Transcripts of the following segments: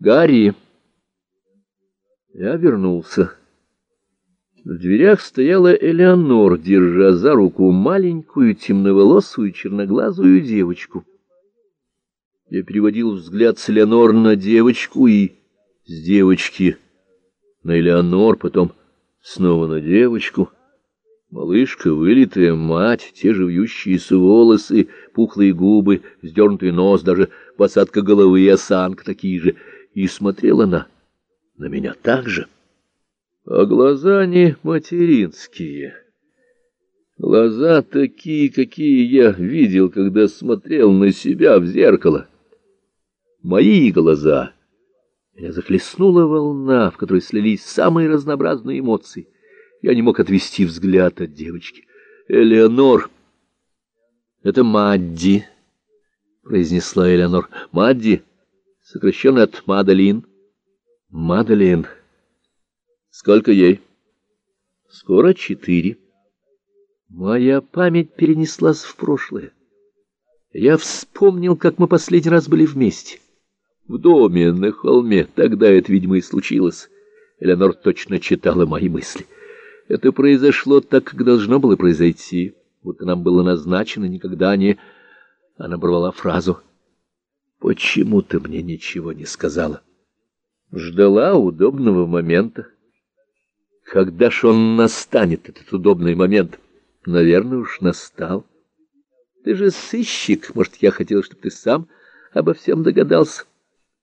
Гарри. Я вернулся. В дверях стояла Элеонор, держа за руку маленькую темноволосую черноглазую девочку. Я переводил взгляд с Элеонор на девочку и с девочки на Элеонор, потом снова на девочку. Малышка, вылитая мать, те же вьющиеся волосы, пухлые губы, вздернутый нос, даже посадка головы и осанка такие же — и смотрела она на меня так же. А глаза не материнские. Глаза такие, какие я видел, когда смотрел на себя в зеркало. Мои глаза. Меня захлестнула волна, в которой слились самые разнообразные эмоции. Я не мог отвести взгляд от девочки. «Элеонор!» «Это Мадди», — произнесла Элеонор. «Мадди, сокращенно от Мадалин. Мадалин. Сколько ей? Скоро четыре. Моя память перенеслась в прошлое. Я вспомнил, как мы последний раз были вместе. В доме на холме. Тогда это, видимо, и случилось. Элеонор точно читала мои мысли. Это произошло так, как должно было произойти. Вот нам было назначено никогда не... Она оборвала фразу Почему ты мне ничего не сказала? Ждала удобного момента. Когда ж он настанет, этот удобный момент? Наверное, уж настал. Ты же сыщик. Может, я хотел, чтобы ты сам обо всем догадался?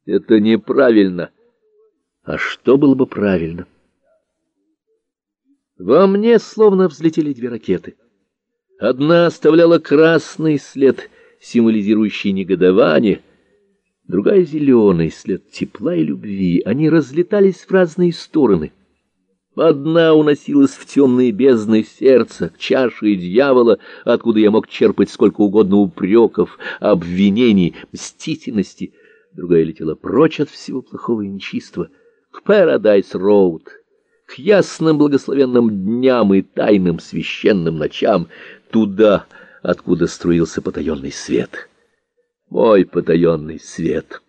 Это неправильно. А что было бы правильно? Во мне словно взлетели две ракеты. Одна оставляла красный след, символизирующий негодование — другая зеленый, след тепла и любви. Они разлетались в разные стороны. Одна уносилась в темные бездны сердца, к чаше дьявола, откуда я мог черпать сколько угодно упреков, обвинений, мстительности. Другая летела прочь от всего плохого и нечистого, к Пэрадайс-Роуд, к ясным благословенным дням и тайным священным ночам, туда, откуда струился потаенный свет» мой потаенный свет.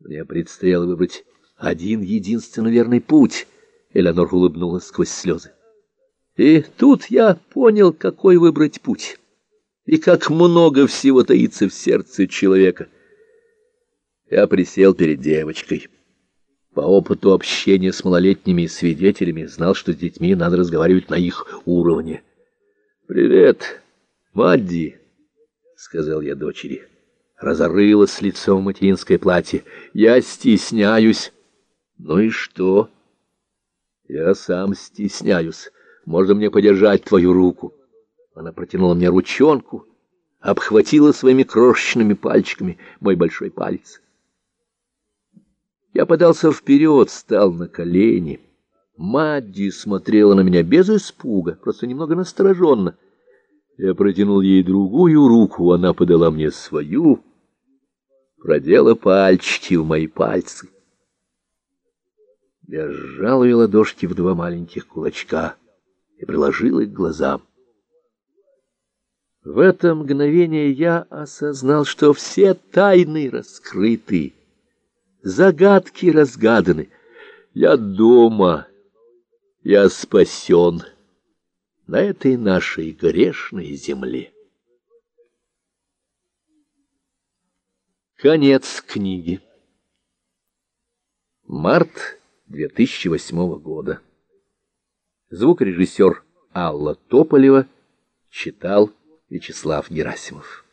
Мне предстояло выбрать один единственный верный путь. Элеонор улыбнулась сквозь слезы. И тут я понял, какой выбрать путь, и как много всего таится в сердце человека. Я присел перед девочкой. По опыту общения с малолетними свидетелями знал, что с детьми надо разговаривать на их уровне. «Привет, Мадди», — сказал я дочери разорылась лицом материнское платье. Я стесняюсь. Ну и что? Я сам стесняюсь. Можно мне подержать твою руку? Она протянула мне ручонку, обхватила своими крошечными пальчиками мой большой палец. Я подался вперед, стал на колени. Мадди смотрела на меня без испуга, просто немного настороженно. Я протянул ей другую руку, она подала мне свою продела пальчики в мои пальцы. Я сжал ее ладошки в два маленьких кулачка и приложил их к глазам. В это мгновение я осознал, что все тайны раскрыты, загадки разгаданы. Я дома, я спасен на этой нашей грешной земле. Конец книги. Март 2008 года. Звукорежиссер Алла Тополева читал Вячеслав Герасимов.